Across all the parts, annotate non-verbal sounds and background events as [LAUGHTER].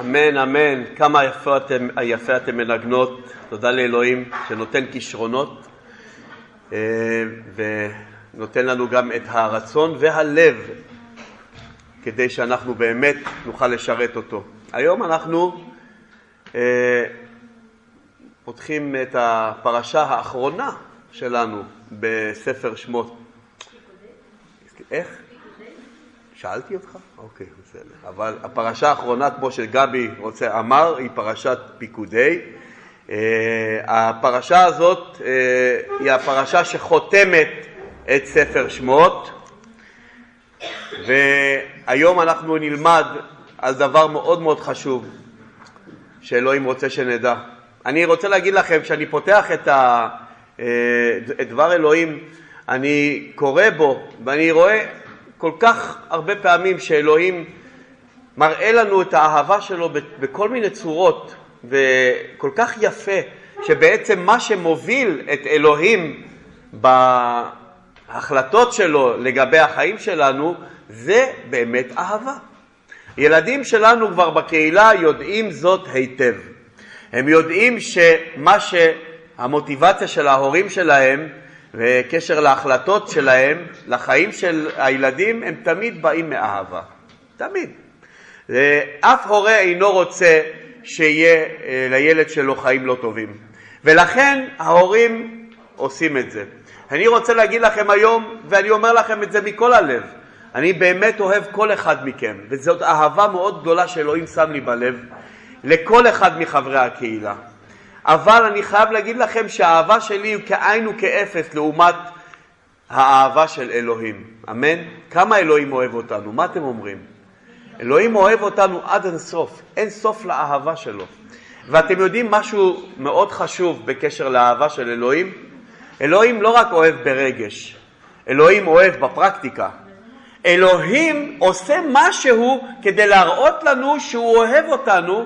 אמן, אמן. כמה יפה אתם, יפה אתם מנגנות. תודה לאלוהים שנותן כישרונות אה, ונותן לנו גם את הרצון והלב כדי שאנחנו באמת נוכל לשרת אותו. היום אנחנו אה, פותחים את הפרשה האחרונה שלנו בספר שמות. איך? שאלתי אותך? אוקיי, בסדר. אבל הפרשה האחרונה, כמו שגבי רוצה אמר, היא פרשת פיקודי. Uh, הפרשה הזאת uh, היא הפרשה שחותמת את ספר שמות, והיום אנחנו נלמד על דבר מאוד מאוד חשוב שאלוהים רוצה שנדע. אני רוצה להגיד לכם, כשאני פותח את, ה, uh, את דבר אלוהים, אני קורא בו ואני רואה כל כך הרבה פעמים שאלוהים מראה לנו את האהבה שלו בכל מיני צורות, וכל כך יפה, שבעצם מה שמוביל את אלוהים בהחלטות שלו לגבי החיים שלנו, זה באמת אהבה. ילדים שלנו כבר בקהילה יודעים זאת היטב. הם יודעים שמה שהמוטיבציה של ההורים שלהם וקשר להחלטות שלהם, לחיים של הילדים, הם תמיד באים מאהבה. תמיד. אף הורה אינו רוצה שיהיה אה, לילד שלו חיים לא טובים. ולכן ההורים עושים את זה. אני רוצה להגיד לכם היום, ואני אומר לכם את זה מכל הלב, אני באמת אוהב כל אחד מכם, וזאת אהבה מאוד גדולה שאלוהים שם לי בלב לכל אחד מחברי הקהילה. אבל אני חייב להגיד לכם שהאהבה שלי היא כאין וכאפס לעומת האהבה של אלוהים. אמן? כמה אלוהים אוהב אותנו? מה אתם אומרים? אלוהים אוהב אותנו עד אין סוף, אין סוף לאהבה שלו. ואתם יודעים משהו מאוד חשוב בקשר לאהבה של אלוהים? אלוהים לא רק אוהב ברגש, אלוהים אוהב בפרקטיקה. אלוהים עושה משהו כדי להראות לנו שהוא אוהב אותנו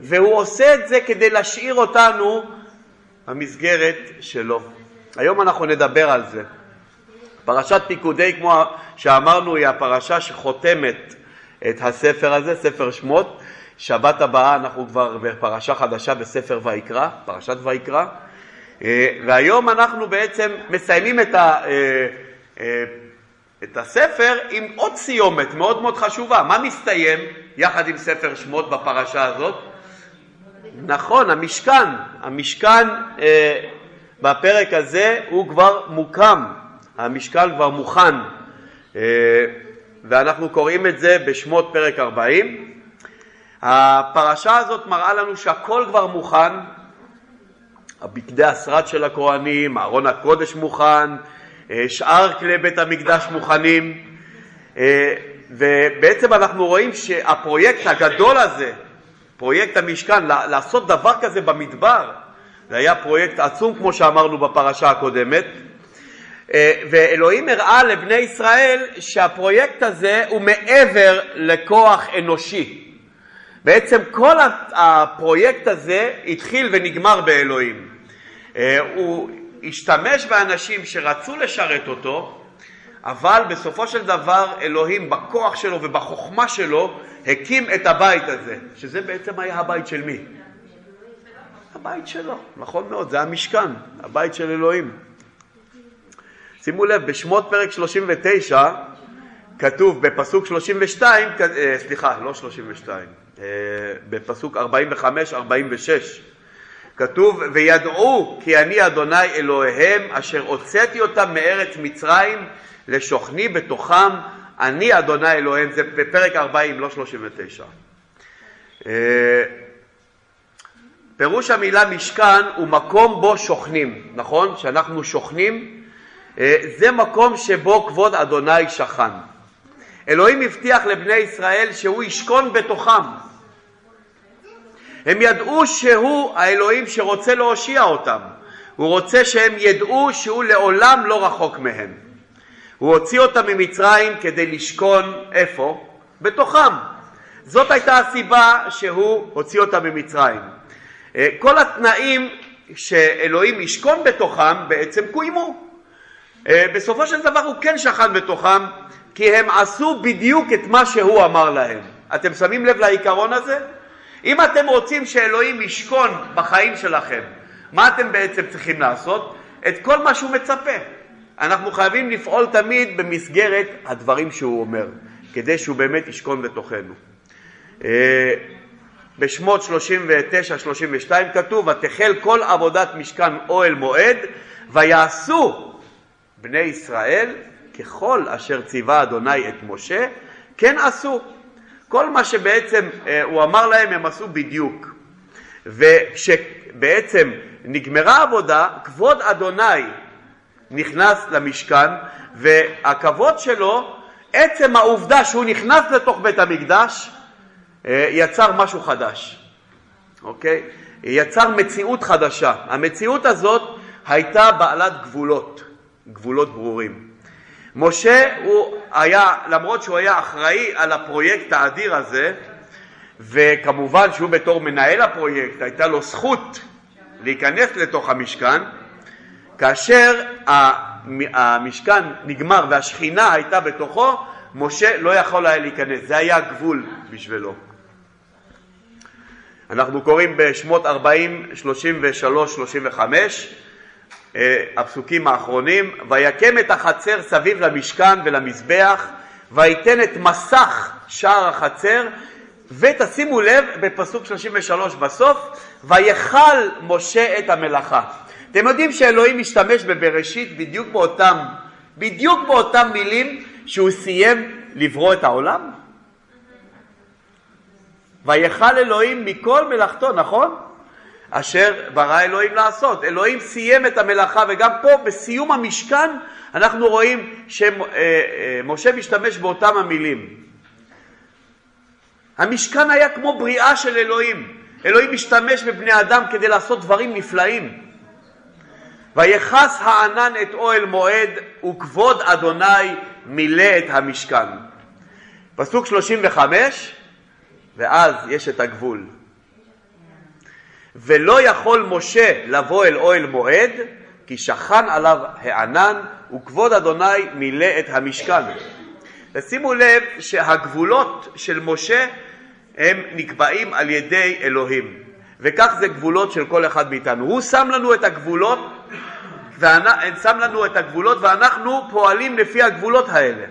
והוא עושה את זה כדי להשאיר אותנו במסגרת שלו. היום אנחנו נדבר על זה. פרשת פיקודי, כמו שאמרנו, היא הפרשה שחותמת את הספר הזה, ספר שמות. שבת הבאה אנחנו כבר בפרשה חדשה בספר ויקרא, פרשת ויקרא. אה, והיום אנחנו בעצם מסיימים את, ה, אה, אה, את הספר עם עוד סיומת מאוד מאוד חשובה. מה מסתיים יחד עם ספר שמות בפרשה הזאת? נכון, המשכן, המשכן אה, בפרק הזה הוא כבר מוקם, המשכן כבר מוכן, אה, ואנחנו קוראים את זה בשמות פרק 40. הפרשה הזאת מראה לנו שהכל כבר מוכן, הבגדי השרד של הכהנים, ארון הקודש מוכן, אה, שאר כלי בית המקדש מוכנים, ובעצם אנחנו רואים שהפרויקט הגדול הזה פרויקט המשכן, לעשות דבר כזה במדבר, זה היה פרויקט עצום כמו שאמרנו בפרשה הקודמת, אה, ואלוהים הראה לבני ישראל שהפרויקט הזה הוא מעבר לכוח אנושי. בעצם כל הפרויקט הזה התחיל ונגמר באלוהים. אה, הוא השתמש באנשים שרצו לשרת אותו, אבל בסופו של דבר אלוהים בכוח שלו ובחוכמה שלו הקים את הבית הזה, שזה בעצם היה הבית של מי? הבית שלו, נכון מאוד, זה המשכן, הבית של אלוהים. שימו לב, בשמות פרק 39 כתוב בפסוק 32, אה, סליחה, לא 32, אה, בפסוק 45-46, כתוב, וידעו כי אני אדוני אלוהיהם אשר הוצאתי אותם מארץ מצרים לשוכני בתוכם, אני אדוני אלוהים, זה בפרק 40, לא 39. אה, פירוש המילה משכן הוא מקום בו שוכנים, נכון? שאנחנו שוכנים, אה, זה מקום שבו כבוד אדוני שכן. אלוהים הבטיח לבני ישראל שהוא ישכון בתוכם. הם ידעו שהוא האלוהים שרוצה להושיע אותם. הוא רוצה שהם ידעו שהוא לעולם לא רחוק מהם. הוא הוציא אותם ממצרים כדי לשכון איפה? בתוכם. זאת הייתה הסיבה שהוא הוציא אותם ממצרים. אה, כל התנאים שאלוהים ישכון בתוכם בעצם קוימו. אה, בסופו של דבר הוא כן שכן בתוכם כי הם עשו בדיוק את מה שהוא אמר להם. אתם שמים לב לעיקרון הזה? אם אתם רוצים שאלוהים ישכון בחיים שלכם, מה אתם בעצם צריכים לעשות? את כל מה שהוא מצפה. אנחנו חייבים לפעול תמיד במסגרת הדברים שהוא אומר, כדי שהוא באמת ישכון בתוכנו. אה, בשמות 39-32 כתוב, ותחל כל עבודת משכן אוהל מועד, ויעשו בני ישראל ככל אשר ציווה אדוני את משה, כן עשו. כל מה שבעצם אה, הוא אמר להם הם עשו בדיוק. וכשבעצם נגמרה העבודה, כבוד אדוני נכנס למשכן, והכבוד שלו, עצם העובדה שהוא נכנס לתוך בית המקדש, אה, יצר משהו חדש, אוקיי? יצר מציאות חדשה. המציאות הזאת הייתה בעלת גבולות, גבולות ברורים. משה הוא היה, למרות שהוא היה אחראי על הפרויקט האדיר הזה, וכמובן שהוא בתור מנהל הפרויקט הייתה לו זכות להיכנס לתוך המשכן, כאשר המשכן נגמר והשכינה הייתה בתוכו, משה לא יכול היה להיכנס, זה היה גבול בשבילו. אנחנו קוראים בשמות 40, 33, 35, הפסוקים האחרונים, ויקם את החצר סביב למשכן ולמזבח, ויתן את מסך שער החצר, ותשימו לב בפסוק 33 בסוף, ויכל משה את המלאכה. אתם יודעים שאלוהים משתמש בבראשית בדיוק באותם, בדיוק באותם מילים שהוא סיים לברוא את העולם? ויכל אלוהים מכל מלאכתו, נכון? אשר ברא אלוהים לעשות. אלוהים סיים את המלאכה, וגם פה בסיום המשכן אנחנו רואים שמשה משתמש באותם המילים. המשכן היה כמו בריאה של אלוהים. אלוהים משתמש בבני אדם כדי לעשות דברים נפלאים. ויכס הענן את אוהל מועד וכבוד אדוני מילא את המשכן. פסוק 35 ואז יש את הגבול. ולא יכול משה לבוא אל אוהל מועד, כי שכן עליו הענן, וכבוד אדוני מילא את המשכן. ושימו לב שהגבולות של משה הם נקבעים על ידי אלוהים, וכך זה גבולות של כל אחד מאיתנו. הוא שם לנו את הגבולות, שם לנו את הגבולות ואנחנו פועלים לפי הגבולות האלה.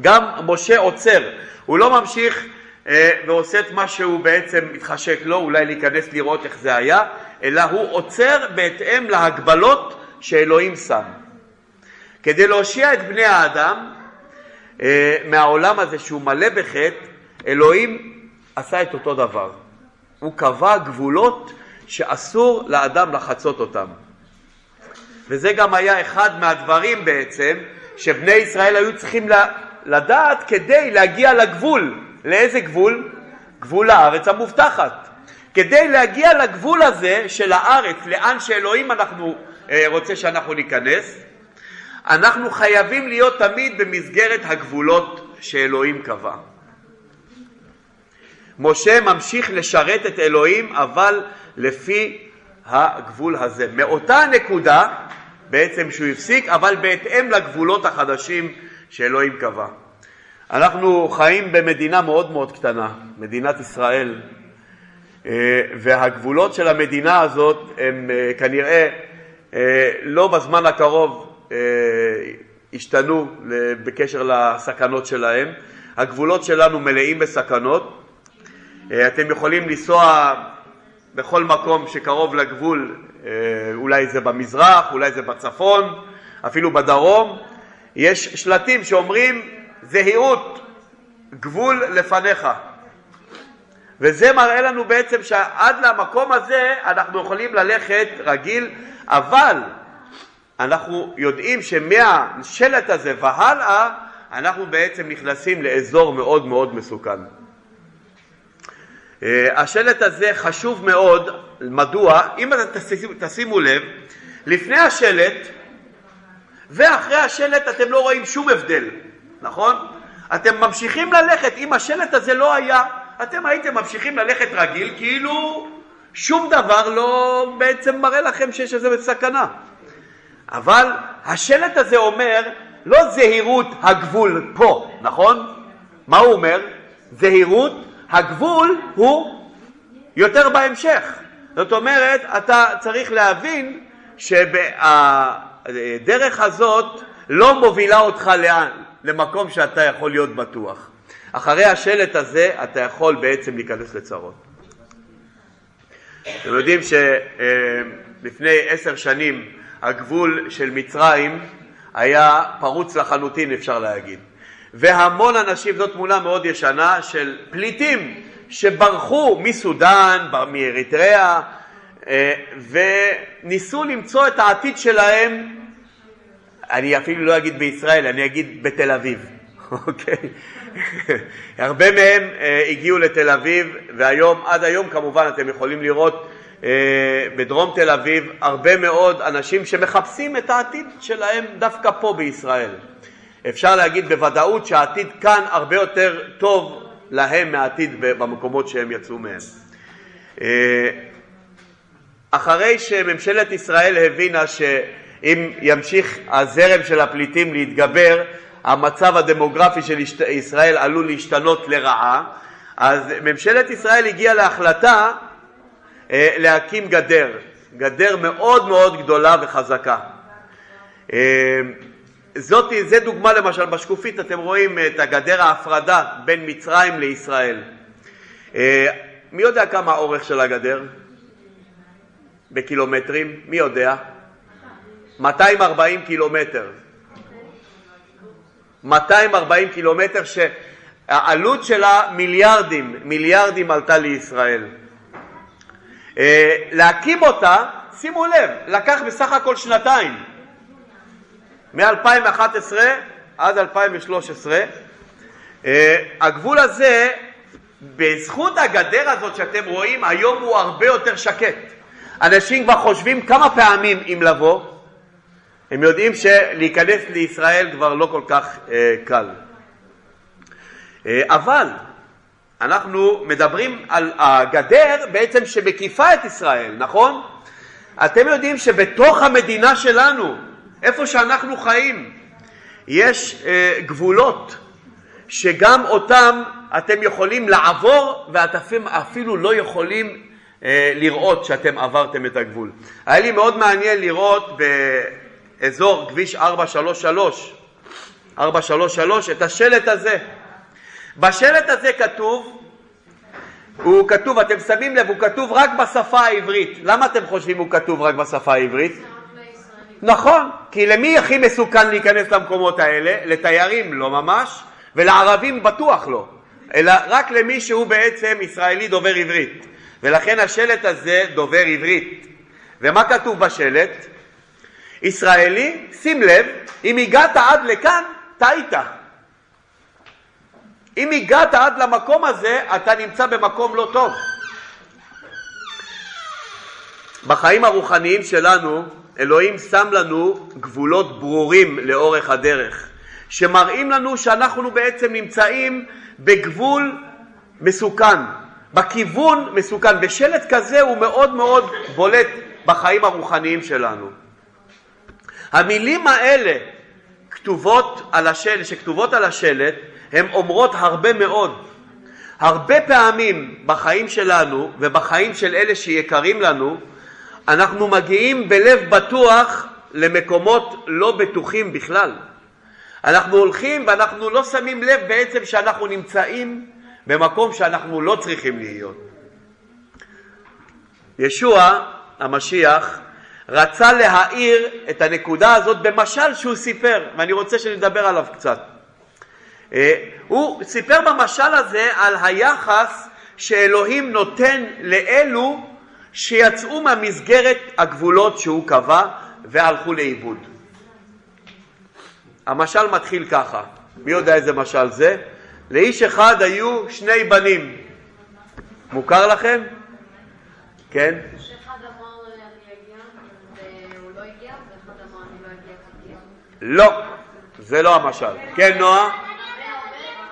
גם משה עוצר, הוא לא ממשיך אה, ועושה את מה שהוא בעצם מתחשק לו, אולי להיכנס לראות איך זה היה, אלא הוא עוצר בהתאם להגבלות שאלוהים שם. כדי להושיע את בני האדם אה, מהעולם הזה שהוא מלא בחטא, אלוהים עשה את אותו דבר. הוא קבע גבולות שאסור לאדם לחצות אותם. וזה גם היה אחד מהדברים בעצם שבני ישראל היו צריכים לדעת כדי להגיע לגבול. לאיזה גבול? גבול הארץ המובטחת. כדי להגיע לגבול הזה של הארץ, לאן שאלוהים אנחנו, אה, רוצה שאנחנו ניכנס, אנחנו חייבים להיות תמיד במסגרת הגבולות שאלוהים קבע. משה ממשיך לשרת את אלוהים, אבל לפי הגבול הזה. מאותה נקודה בעצם שהוא הפסיק, אבל בהתאם לגבולות החדשים שאלוהים קבע. אנחנו חיים במדינה מאוד מאוד קטנה, מדינת ישראל, אה, והגבולות של המדינה הזאת הם אה, כנראה אה, לא בזמן הקרוב ישתנו בקשר לסכנות שלהם. הגבולות שלנו מלאים בסכנות. אתם יכולים לנסוע בכל מקום שקרוב לגבול, אולי זה במזרח, אולי זה בצפון, אפילו בדרום, יש שלטים שאומרים זהירות, גבול לפניך. וזה מראה לנו בעצם שעד למקום הזה אנחנו יכולים ללכת רגיל, אבל אנחנו יודעים שמהשלט הזה והלאה אנחנו בעצם נכנסים לאזור מאוד מאוד מסוכן. אה, השלט הזה חשוב מאוד, מדוע? אם אתם תשימו לב, לפני השלט ואחרי השלט אתם לא רואים שום הבדל. נכון? אתם ממשיכים ללכת, אם השלט הזה לא היה, אתם הייתם ממשיכים ללכת רגיל, כאילו שום דבר לא בעצם מראה לכם שיש איזה סכנה. אבל השלט הזה אומר, לא זהירות הגבול פה, נכון? מה הוא אומר? זהירות הגבול הוא יותר בהמשך. זאת אומרת, אתה צריך להבין שהדרך הזאת לא מובילה אותך לאן? למקום שאתה יכול להיות בטוח. אחרי השלט הזה אתה יכול בעצם להיכנס לצרות. אתם יודעים שלפני עשר שנים הגבול של מצרים היה פרוץ לחלוטין אפשר להגיד. והמון אנשים, זו תמונה מאוד ישנה של פליטים שברחו מסודאן, מאריתריאה, אה, וניסו למצוא את העתיד שלהם, אני אפילו לא אגיד בישראל, אני אגיד בתל אביב, [LAUGHS] אוקיי? הרבה מהם אה, הגיעו לתל אביב, והיום, עד היום כמובן אתם יכולים לראות אה, בדרום תל אביב הרבה מאוד אנשים שמחפשים את העתיד שלהם דווקא פה בישראל. אפשר להגיד בוודאות שהעתיד כאן הרבה יותר טוב להם מהעתיד במקומות שהם יצאו מהם. אה, אחרי שממשלת ישראל הבינה שאם ימשיך הזרם של הפליטים להתגבר, המצב הדמוגרפי של ישראל עלול להשתנות לרעה, אז ממשלת ישראל הגיעה להחלטה אה, להקים גדר, גדר מאוד מאוד גדולה וחזקה. אה, זאת, זה דוגמה למשל, בשקופית אתם רואים את הגדר ההפרדה בין מצרים לישראל. אה, מי יודע כמה האורך של הגדר? בקילומטרים? מי יודע? 240 קילומטר. 240 קילומטר שהעלות שלה מיליארדים, מיליארדים עלתה לישראל. אה, להקים אותה, שימו לב, לקח בסך הכל שנתיים. מ-2011 עד 2013. אה, הגבול הזה, בזכות הגדר הזאת שאתם רואים, היום הוא הרבה יותר שקט. אנשים כבר חושבים כמה פעמים אם לבוא, הם יודעים שלהיכנס לישראל כבר לא כל כך אה, קל. אה, אבל אנחנו מדברים על הגדר בעצם שמקיפה את ישראל, נכון? אתם יודעים שבתוך המדינה שלנו, איפה שאנחנו חיים, יש אה, גבולות שגם אותם אתם יכולים לעבור ואתם אפילו לא יכולים אה, לראות שאתם עברתם את הגבול. היה לי מאוד מעניין לראות באזור כביש 433, 433 את השלט הזה. בשלט הזה כתוב, הוא כתוב, אתם שמים לב, הוא כתוב רק בשפה העברית. למה אתם חושבים הוא כתוב רק בשפה העברית? נכון, כי למי הכי מסוכן להיכנס למקומות האלה? לתיירים לא ממש, ולערבים בטוח לא, אלא רק למי שהוא בעצם ישראלי דובר עברית. ולכן השלט הזה דובר עברית. ומה כתוב בשלט? ישראלי, שים לב, אם הגעת עד לכאן, טעית. אם הגעת עד למקום הזה, אתה נמצא במקום לא טוב. בחיים הרוחניים שלנו, אלוהים שם לנו גבולות ברורים לאורך הדרך, שמראים לנו שאנחנו בעצם נמצאים בגבול מסוכן, בכיוון מסוכן, ושלט כזה הוא מאוד מאוד בולט בחיים הרוחניים שלנו. המילים האלה כתובות על השלט, שכתובות על השלט, הן אומרות הרבה מאוד. הרבה פעמים בחיים שלנו ובחיים של אלה שיקרים לנו, אנחנו מגיעים בלב בטוח למקומות לא בטוחים בכלל. אנחנו הולכים ואנחנו לא שמים לב בעצם שאנחנו נמצאים במקום שאנחנו לא צריכים להיות. ישוע המשיח רצה להאיר את הנקודה הזאת במשל שהוא סיפר, ואני רוצה שנדבר עליו קצת. אה, הוא סיפר במשל הזה על היחס שאלוהים נותן לאלו שיצאו מהמסגרת הגבולות שהוא קבע והלכו לאיבוד. המשל מתחיל ככה, מי יודע איזה משל זה? לאיש אחד היו שני בנים. מוכר לכם? כן? לא, זה לא המשל. כן, נועה?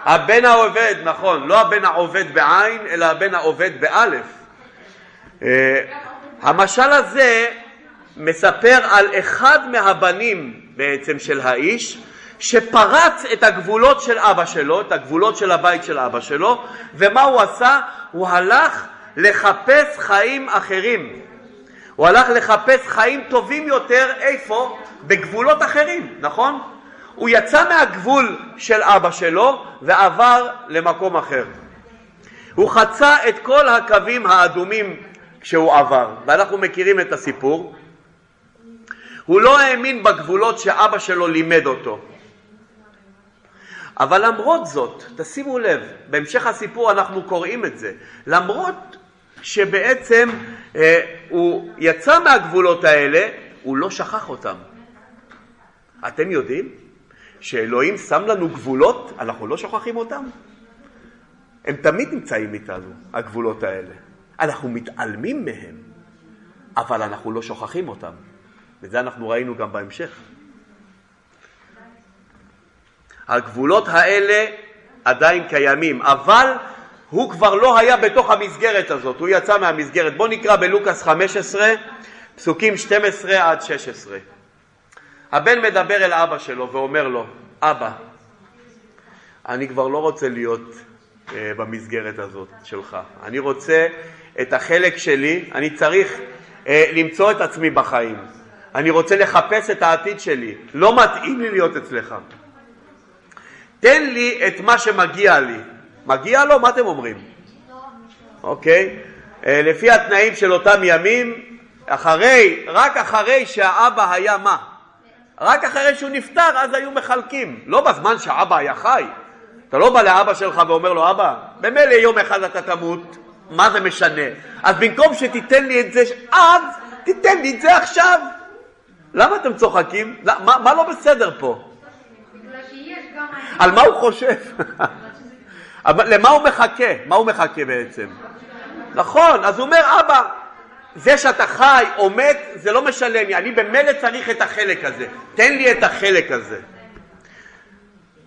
הבן העובד, נכון, לא הבן העובד בעין, אלא הבן העובד באלף. אה, המשל הזה מספר על אחד מהבנים בעצם של האיש שפרץ את הגבולות של אבא שלו, את הגבולות של הבית של אבא שלו, ומה הוא עשה? הוא הלך לחפש חיים אחרים. הוא הלך לחפש חיים טובים יותר, איפה? בגבולות אחרים, נכון? הוא יצא מהגבול של אבא שלו ועבר למקום אחר. הוא חצה את כל הקווים האדומים כשהוא עבר, ואנחנו מכירים את הסיפור. הוא לא האמין בגבולות שאבא שלו לימד אותו. אבל למרות זאת, תשימו לב, בהמשך הסיפור אנחנו קוראים את זה, למרות שבעצם אה, הוא יצא מהגבולות האלה, הוא לא שכח אותם. אתם יודעים שאלוהים שם לנו גבולות, אנחנו לא שוכחים אותם? הם תמיד נמצאים איתנו, הגבולות האלה. אנחנו מתעלמים מהם, אבל אנחנו לא שוכחים אותם. וזה אנחנו ראינו גם בהמשך. הגבולות האלה עדיין קיימים, אבל הוא כבר לא היה בתוך המסגרת הזאת, הוא יצא מהמסגרת. בואו נקרא בלוקאס 15, פסוקים 12 עד 16. הבן מדבר אל אבא שלו ואומר לו, אבא, אני כבר לא רוצה להיות uh, במסגרת הזאת שלך. אני רוצה את החלק שלי, אני צריך uh, למצוא את עצמי בחיים. אני רוצה לחפש את העתיד שלי. לא מתאים לי להיות אצלך. תן לי את מה שמגיע לי. מגיע לו? מה אתם אומרים? אוקיי? אה, לפי התנאים של אותם ימים, אחרי, רק אחרי שהאבא היה מה? רק אחרי שהוא נפטר, אז היו מחלקים. לא בזמן שהאבא היה חי. אתה לא בא לאבא שלך ואומר לו, אבא, במילא יום אחד אתה תמות, מה זה משנה? אז במקום שתיתן לי את זה אז, תיתן לי את זה עכשיו. למה אתם צוחקים? מה, מה לא בסדר פה? על מה הוא חושב? [LAUGHS] למה הוא מחכה? מה הוא מחכה בעצם? נכון, אז הוא אומר, אבא, זה שאתה חי או מת, זה לא משלם לי, אני במילא צריך את החלק הזה, תן לי את החלק הזה.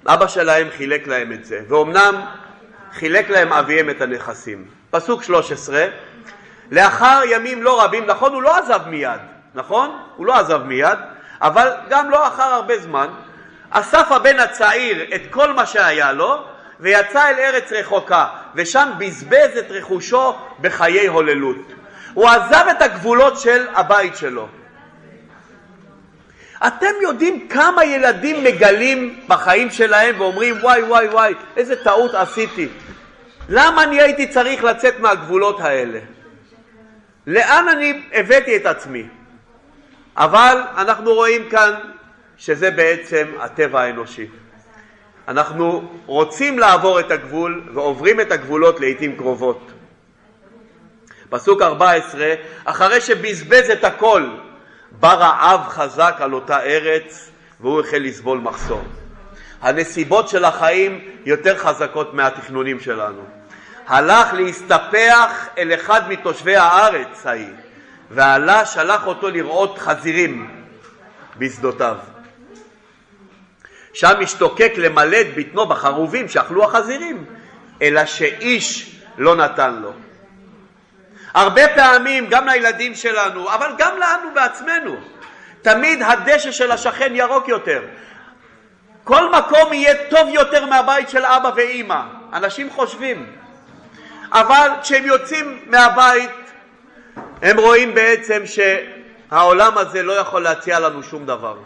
אבא שלהם חילק להם את זה, ואומנם חילק להם אביהם את הנכסים. פסוק 13, לאחר ימים לא רבים, נכון, הוא לא עזב מיד, נכון? הוא לא עזב מיד, אבל גם לא אחר הרבה זמן, אסף הבן הצעיר את כל מה שהיה לו, ויצא אל ארץ רחוקה, ושם בזבז את רכושו בחיי הוללות. הוא עזב את הגבולות של הבית שלו. אתם יודעים כמה ילדים מגלים בחיים שלהם ואומרים וואי וואי וואי איזה טעות עשיתי למה אני הייתי צריך לצאת מהגבולות האלה? לאן אני הבאתי את עצמי? אבל אנחנו רואים כאן שזה בעצם הטבע האנושי. אנחנו רוצים לעבור את הגבול ועוברים את הגבולות לעיתים קרובות. פסוק 14, אחרי שבזבז את הכל, בא רעב חזק על אותה ארץ והוא החל לסבול מחסור. הנסיבות של החיים יותר חזקות מהתכנונים שלנו. הלך להסתפח אל אחד מתושבי הארץ ההיא, ועלה שלח אותו לראות חזירים בשדותיו. שם השתוקק למלא את בטנו בחרובים שאכלו החזירים, אלא שאיש לא נתן לו. הרבה פעמים, גם לילדים שלנו, אבל גם לנו בעצמנו, תמיד הדשא של השכן ירוק יותר. כל מקום יהיה טוב יותר מהבית של אבא ואימא, אנשים חושבים. אבל כשהם יוצאים מהבית, הם רואים בעצם שהעולם הזה לא יכול להציע לנו שום דבר.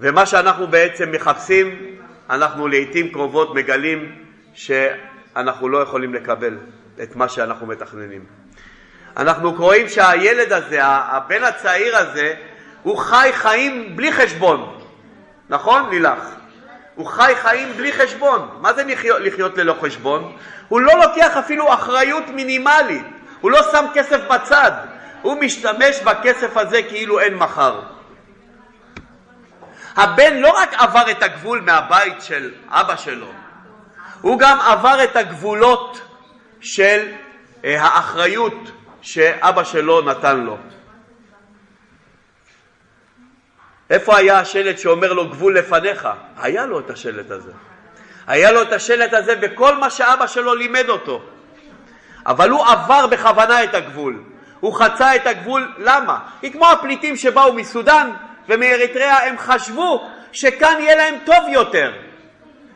ומה שאנחנו בעצם מחפשים, אנחנו לעיתים קרובות מגלים שאנחנו לא יכולים לקבל את מה שאנחנו מתכננים. אנחנו רואים שהילד הזה, הבן הצעיר הזה, הוא חי חיים בלי חשבון, נכון לילך? הוא חי חיים בלי חשבון. מה זה לחיות, לחיות ללא חשבון? הוא לא לוקח אפילו אחריות מינימלית, הוא לא שם כסף בצד, הוא משתמש בכסף הזה כאילו אין מחר. הבן לא רק עבר את הגבול מהבית של אבא שלו, הוא גם עבר את הגבולות של אה, האחריות שאבא שלו נתן לו. איפה היה השלט שאומר לו גבול לפניך? היה לו את השלט הזה. היה לו את השלט הזה בכל מה שאבא שלו לימד אותו. אבל הוא עבר בכוונה את הגבול. הוא חצה את הגבול, למה? כי כמו הפליטים שבאו מסודאן, ומאריתריאה הם חשבו שכאן יהיה להם טוב יותר.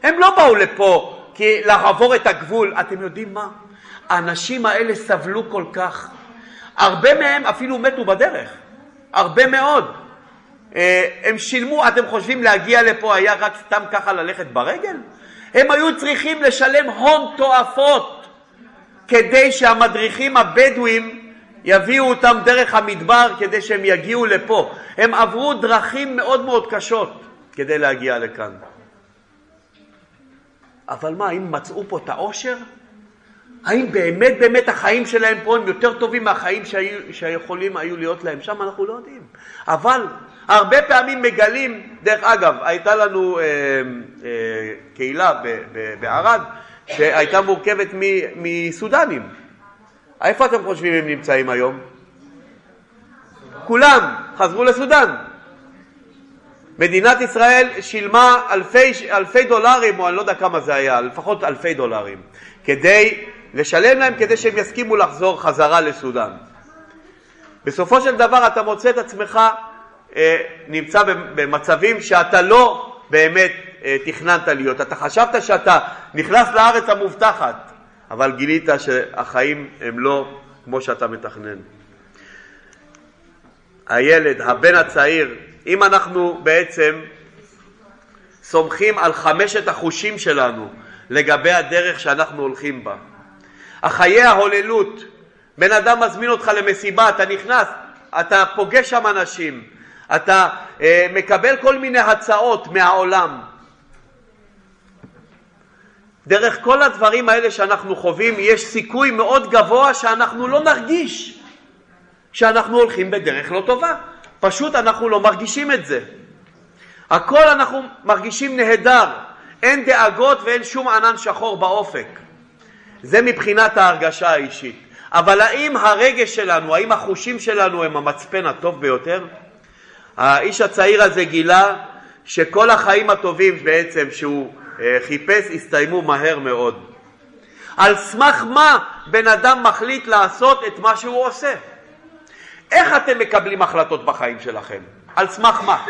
הם לא באו לפה כי לעבור את הגבול. אתם יודעים מה? האנשים האלה סבלו כל כך. הרבה מהם אפילו מתו בדרך, הרבה מאוד. אה, הם שילמו, אתם חושבים להגיע לפה היה רק סתם ככה ללכת ברגל? הם היו צריכים לשלם הון תועפות כדי שהמדריכים הבדואים יביאו אותם דרך המדבר כדי שהם יגיעו לפה. הם עברו דרכים מאוד מאוד קשות כדי להגיע לכאן. אבל מה, האם מצאו פה את העושר? האם באמת באמת החיים שלהם פה הם יותר טובים מהחיים שהיו, שיכולים היו להיות להם שם? אנחנו לא יודעים. אבל הרבה פעמים מגלים, דרך אגב, הייתה לנו אה, אה, קהילה בערד שהייתה מורכבת מסודנים. איפה אתם חושבים הם נמצאים היום? כולם חזרו לסודן. מדינת ישראל שילמה אלפי, אלפי דולרים, או אני לא יודע כמה זה היה, לפחות אלפי דולרים, כדי לשלם להם כדי שהם יסכימו לחזור חזרה לסודן. בסופו של דבר אתה מוצא את עצמך נמצא במצבים שאתה לא באמת אה, תכננת להיות. אתה חשבת שאתה נכנס לארץ המובטחת, אבל גילית שהחיים הם לא כמו שאתה מתכנן. הילד, הבן הצעיר, אם אנחנו בעצם סומכים על חמשת החושים שלנו לגבי הדרך שאנחנו הולכים בה. החיי ההוללות, בן אדם מזמין אותך למסיבה, אתה נכנס, אתה פוגש שם אנשים, אתה אה, מקבל כל מיני הצעות מהעולם. דרך כל הדברים האלה שאנחנו חווים יש סיכוי מאוד גבוה שאנחנו לא נרגיש שאנחנו הולכים בדרך לא טובה. פשוט אנחנו לא מרגישים את זה. הכל אנחנו מרגישים נהדר, אין דאגות ואין שום ענן שחור באופק. זה מבחינת ההרגשה האישית. אבל האם הרגש שלנו, האם החושים שלנו הם המצפן הטוב ביותר? האיש הצעיר הזה גילה שכל החיים הטובים בעצם שהוא אה, חיפש הסתיימו מהר מאוד. על סמך מה בן אדם מחליט לעשות את מה שהוא עושה? איך אתם מקבלים החלטות בחיים שלכם? על סמך מה?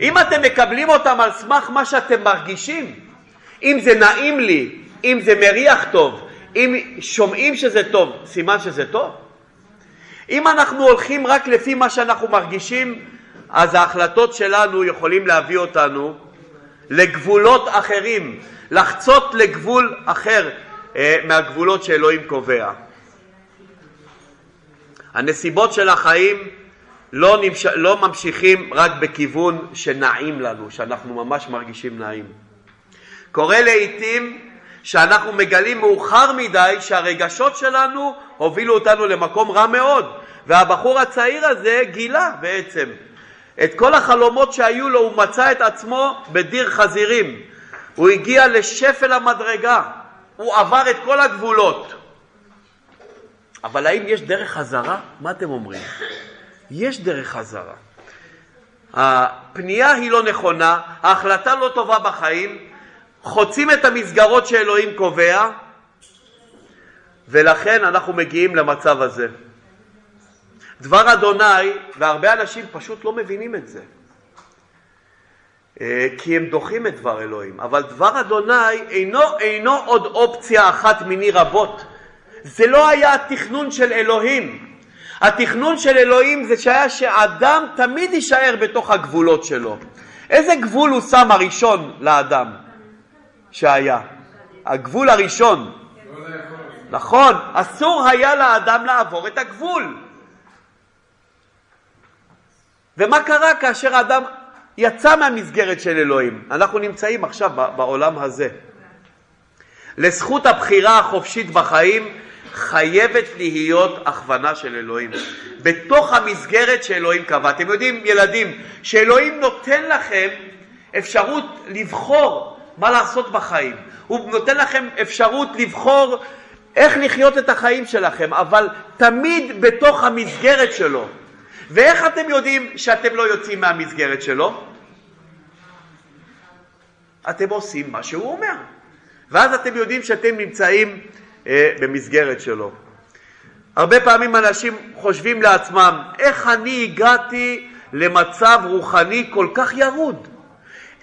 אם אתם מקבלים אותם על סמך מה שאתם מרגישים, אם זה נעים לי, אם זה מריח טוב, אם שומעים שזה טוב, סימן שזה טוב. אם אנחנו הולכים רק לפי מה שאנחנו מרגישים, אז ההחלטות שלנו יכולים להביא אותנו לגבולות אחרים, לחצות לגבול אחר אה, מהגבולות שאלוהים קובע. הנסיבות של החיים לא, נמש... לא ממשיכים רק בכיוון שנעים לנו, שאנחנו ממש מרגישים נעים. קורה לעיתים שאנחנו מגלים מאוחר מדי שהרגשות שלנו הובילו אותנו למקום רע מאוד, והבחור הצעיר הזה גילה בעצם את כל החלומות שהיו לו, הוא מצא את עצמו בדיר חזירים. הוא הגיע לשפל המדרגה, הוא עבר את כל הגבולות. אבל האם יש דרך חזרה? מה אתם אומרים? יש דרך חזרה. הפנייה היא לא נכונה, ההחלטה לא טובה בחיים, חוצים את המסגרות שאלוהים קובע, ולכן אנחנו מגיעים למצב הזה. דבר אדוני, והרבה אנשים פשוט לא מבינים את זה, אה, כי הם דוחים את דבר אלוהים, אבל דבר אדוני אינו, אינו עוד אופציה אחת מיני רבות. זה לא היה התכנון של אלוהים. התכנון של אלוהים זה שהיה שאדם תמיד יישאר בתוך הגבולות שלו. איזה גבול הוא שם הראשון לאדם שהיה? הגבול הראשון. נכון, אסור היה לאדם לעבור את הגבול. ומה קרה כאשר האדם יצא מהמסגרת של אלוהים? אנחנו נמצאים עכשיו בעולם הזה. לזכות הבחירה החופשית בחיים חייבת להיות הכוונה של אלוהים, בתוך המסגרת שאלוהים קבע. אתם יודעים, ילדים, שאלוהים נותן לכם אפשרות לבחור מה לעשות בחיים. הוא נותן לכם אפשרות לבחור איך לחיות את החיים שלכם, אבל תמיד בתוך המסגרת שלו. ואיך אתם יודעים שאתם לא יוצאים מהמסגרת שלו? אתם עושים מה שהוא אומר. ואז אתם יודעים שאתם נמצאים אה, במסגרת שלו. הרבה פעמים אנשים חושבים לעצמם, איך אני הגעתי למצב רוחני כל כך ירוד?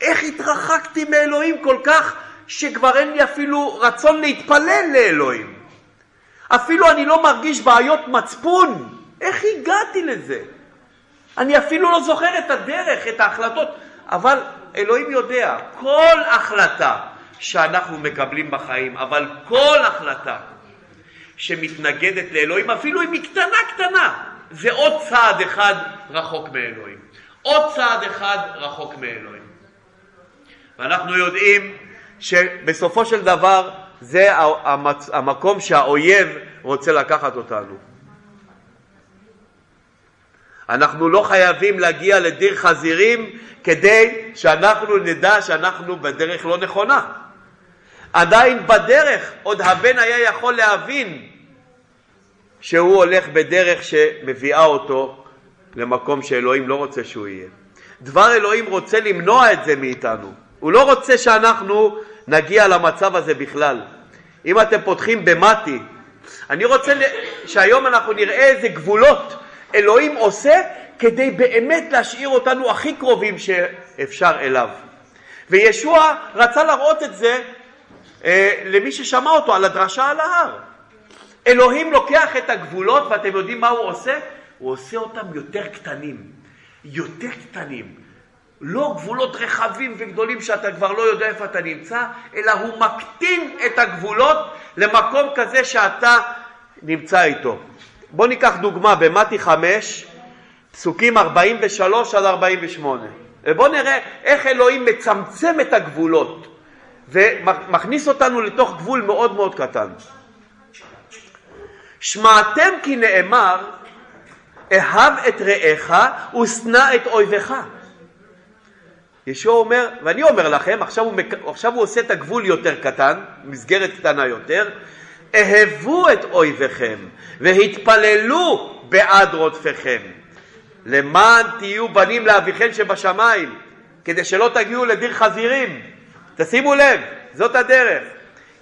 איך התרחקתי מאלוהים כל כך שכבר אין לי אפילו רצון להתפלל לאלוהים? אפילו אני לא מרגיש בעיות מצפון. איך הגעתי לזה? אני אפילו לא זוכר את הדרך, את ההחלטות, אבל אלוהים יודע, כל החלטה שאנחנו מקבלים בחיים, אבל כל החלטה שמתנגדת לאלוהים, אפילו אם היא קטנה קטנה, זה עוד צעד אחד רחוק מאלוהים. עוד צעד אחד רחוק מאלוהים. ואנחנו יודעים שבסופו של דבר זה המקום שהאויב רוצה לקחת אותנו. אנחנו לא חייבים להגיע לדיר חזירים כדי שאנחנו נדע שאנחנו בדרך לא נכונה. עדיין בדרך עוד הבן היה יכול להבין שהוא הולך בדרך שמביאה אותו למקום שאלוהים לא רוצה שהוא יהיה. דבר אלוהים רוצה למנוע את זה מאיתנו. הוא לא רוצה שאנחנו נגיע למצב הזה בכלל. אם אתם פותחים במתי, אני רוצה שהיום אנחנו נראה איזה גבולות אלוהים עושה כדי באמת להשאיר אותנו הכי קרובים שאפשר אליו. וישוע רצה להראות את זה אה, למי ששמע אותו על הדרשה על ההר. אלוהים לוקח את הגבולות ואתם יודעים מה הוא עושה? הוא עושה אותם יותר קטנים. יותר קטנים. לא גבולות רחבים וגדולים שאתה כבר לא יודע איפה אתה נמצא, אלא הוא מקטין את הגבולות למקום כזה שאתה נמצא איתו. בואו ניקח דוגמה במתי 5, פסוקים 43 עד 48. ובואו נראה איך אלוהים מצמצם את הגבולות ומכניס אותנו לתוך גבול מאוד מאוד קטן. שמעתם כי נאמר, אהב את רעך ושנא את אויביך. ישוע אומר, ואני אומר לכם, עכשיו הוא, עכשיו הוא עושה את הגבול יותר קטן, מסגרת קטנה יותר, אהבו את אויביכם והתפללו בעד רודפיכם, למען תהיו בנים לאביכם שבשמיים, כדי שלא תגיעו לדיר חזירים. תשימו לב, זאת הדרך.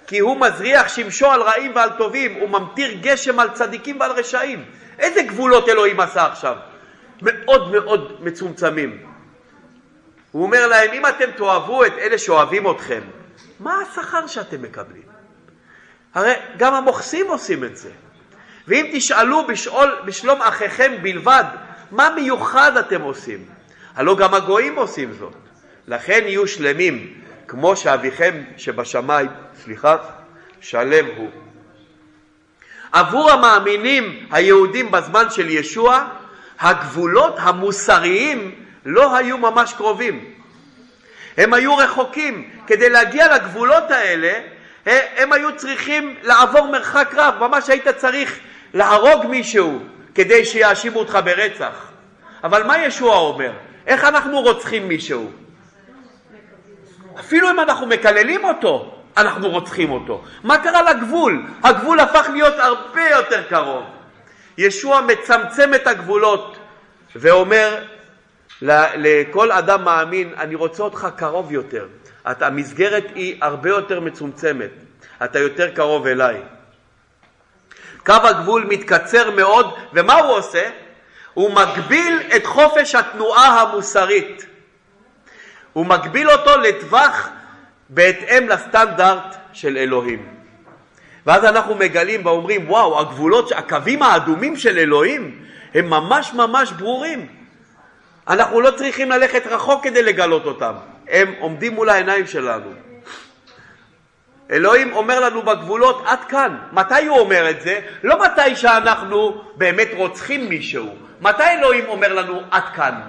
כי הוא מזריח שמשו על רעים ועל טובים, הוא ממטיר גשם על צדיקים ועל רשעים. איזה גבולות אלוהים עשה עכשיו? מאוד מאוד מצומצמים. הוא אומר להם, אם אתם תאהבו את אלה שאוהבים אתכם, מה השכר שאתם מקבלים? הרי גם המוכסים עושים את זה. ואם תשאלו בשאול, בשלום אחיכם בלבד, מה מיוחד אתם עושים? הלא גם הגויים עושים זאת. לכן יהיו שלמים, כמו שאביכם שבשמיים, סליחה, שלם הוא. עבור המאמינים היהודים בזמן של ישוע, הגבולות המוסריים לא היו ממש קרובים. הם היו רחוקים. כדי להגיע לגבולות האלה, הם היו צריכים לעבור מרחק רב. ממש היית צריך להרוג מישהו כדי שיאשימו אותך ברצח. אבל מה ישוע אומר? איך אנחנו רוצחים מישהו? אפילו אם אנחנו מקללים אותו, אנחנו רוצחים אותו. מה קרה לגבול? הגבול הפך להיות הרבה יותר קרוב. ישוע מצמצם את הגבולות ואומר לכל אדם מאמין, אני רוצה אותך קרוב יותר. המסגרת היא הרבה יותר מצומצמת, אתה יותר קרוב אליי. קו הגבול מתקצר מאוד, ומה הוא עושה? הוא מגביל את חופש התנועה המוסרית. הוא מגביל אותו לטווח בהתאם לסטנדרט של אלוהים. ואז אנחנו מגלים ואומרים, וואו, הגבולות, הקווים האדומים של אלוהים הם ממש ממש ברורים. אנחנו לא צריכים ללכת רחוק כדי לגלות אותם, הם עומדים מול העיניים שלנו. אלוהים אומר לנו בגבולות עד כאן. מתי הוא אומר את זה? לא מתי שאנחנו באמת רוצחים מישהו. מתי אלוהים אומר לנו עד כאן?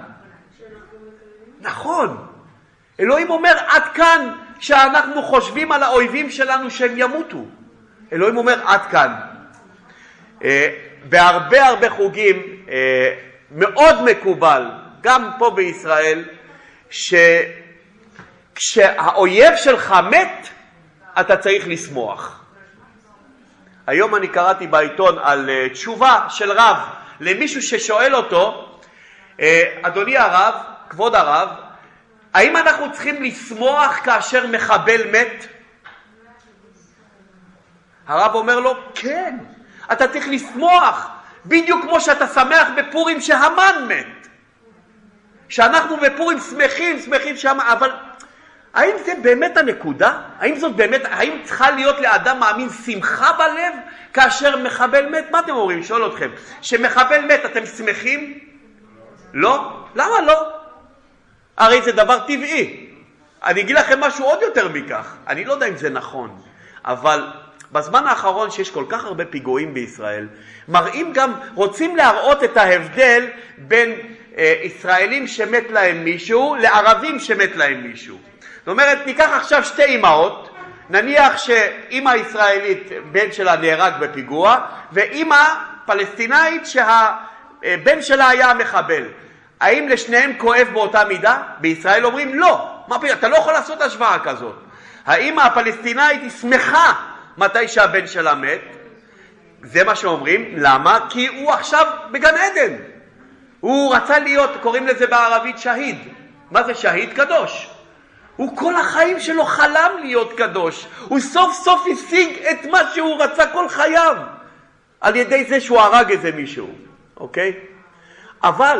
נכון. אלוהים אומר עד כאן שאנחנו חושבים על האויבים שלנו שהם ימותו. אלוהים אומר עד כאן. אה, בהרבה הרבה חוגים אה, מאוד מקובל, גם פה בישראל, שכשהאויב שלך מת, אתה צריך לשמוח. היום אני קראתי בעיתון על uh, תשובה של רב למישהו ששואל אותו, uh, אדוני הרב, כבוד הרב, האם אנחנו צריכים לשמוח כאשר מחבל מת? הרב אומר לו, כן, אתה צריך לשמוח, בדיוק כמו שאתה שמח בפורים שהמן מת. שאנחנו בפורים שמחים, שמחים שהמן, אבל האם זה באמת הנקודה? האם זאת באמת, האם צריכה להיות לאדם מאמין שמחה בלב כאשר מחבל מת? מה אתם אומרים? שואל אתכם. שמחבל מת אתם שמחים? לא? למה לא? הרי זה דבר טבעי. אני אגיד לכם משהו עוד יותר מכך. אני לא יודע אם זה נכון, אבל בזמן האחרון שיש כל כך הרבה פיגועים בישראל, מראים גם, רוצים להראות את ההבדל בין ישראלים שמת להם מישהו לערבים שמת להם מישהו. זאת אומרת, ניקח עכשיו שתי אימהות, נניח שאימא ישראלית, בן שלה נהרג בפיגוע, ואימא פלסטינאית שהבן שלה היה המחבל. האם לשניהם כואב באותה מידה? בישראל אומרים לא. מה פתאום? אתה לא יכול לעשות השוואה כזאת. האימא הפלסטינאית היא שמחה מתי שהבן שלה מת. זה מה שאומרים. למה? כי הוא עכשיו בגן עדן. הוא רצה להיות, קוראים לזה בערבית שהיד. מה זה שהיד? קדוש. הוא כל החיים שלו חלם להיות קדוש. הוא סוף סוף השיג את מה שהוא רצה כל חייו על ידי זה שהוא הרג איזה מישהו, אוקיי? אבל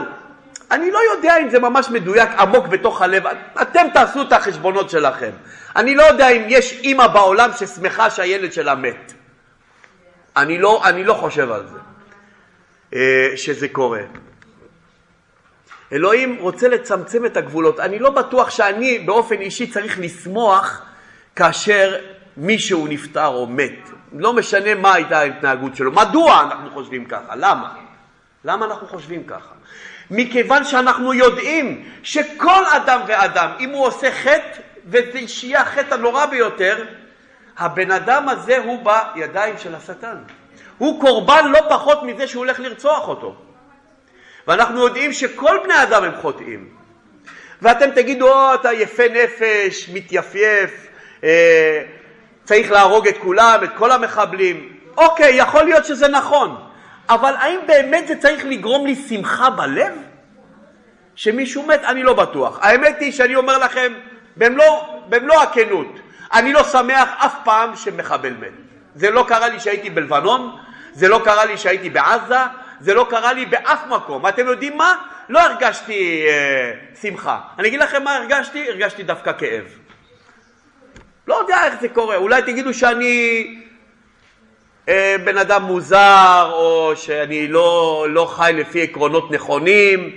אני לא יודע אם זה ממש מדויק עמוק בתוך הלב, אתם תעשו את החשבונות שלכם. אני לא יודע אם יש אימא בעולם ששמחה שהילד שלה מת. אני לא, אני לא חושב על זה, אה, שזה קורה. אלוהים רוצה לצמצם את הגבולות. אני לא בטוח שאני באופן אישי צריך לשמוח כאשר מישהו נפטר או מת. לא משנה מה הייתה ההתנהגות שלו. מדוע אנחנו חושבים ככה? למה? למה אנחנו חושבים ככה? מכיוון שאנחנו יודעים שכל אדם ואדם, אם הוא עושה חטא, וזה שיהיה החטא הנורא ביותר, הבן אדם הזה הוא בידיים של השטן. הוא קורבן לא פחות מזה שהוא הולך לרצוח אותו. ואנחנו יודעים שכל בני אדם הם חוטאים. ואתם תגידו, או, אתה יפה נפש, מתייפייף, אה, צריך להרוג את כולם, את כל המחבלים. אוקיי, יכול להיות שזה נכון, אבל האם באמת זה צריך לגרום לי שמחה בלב? שמישהו מת? אני לא בטוח. האמת היא שאני אומר לכם במלוא, במלוא הכנות, אני לא שמח אף פעם שמחבל מת. זה לא קרה לי שהייתי בלבנון, זה לא קרה לי שהייתי בעזה, זה לא קרה לי באף מקום. אתם יודעים מה? לא הרגשתי אה, שמחה. אני אגיד לכם מה הרגשתי? הרגשתי דווקא כאב. לא יודע איך זה קורה. אולי תגידו שאני אה, בן אדם מוזר, או שאני לא, לא חי לפי עקרונות נכונים,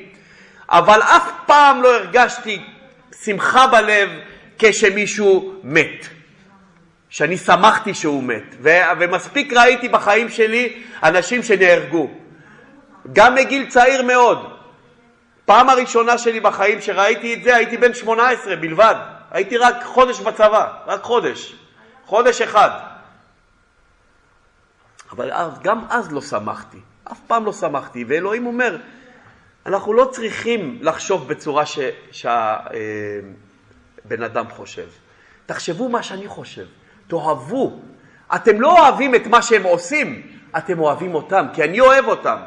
אבל אף פעם לא הרגשתי שמחה בלב כשמישהו מת. שאני שמחתי שהוא מת, ו- ומספיק ראיתי בחיים שלי אנשים שנהרגו. גם מגיל צעיר מאוד. פעם הראשונה שלי בחיים שראיתי את זה הייתי בן 18 בלבד, הייתי רק חודש בצבא, רק חודש, חודש אחד. אבל אז, גם אז לא שמחתי, אף פעם לא שמחתי, ואלוהים אומר, אנחנו לא צריכים לחשוב בצורה שהבן אה, אדם חושב. תחשבו מה שאני חושב, תאהבו. אתם לא אוהבים את מה שהם עושים, אתם אוהבים אותם, כי אני אוהב אותם.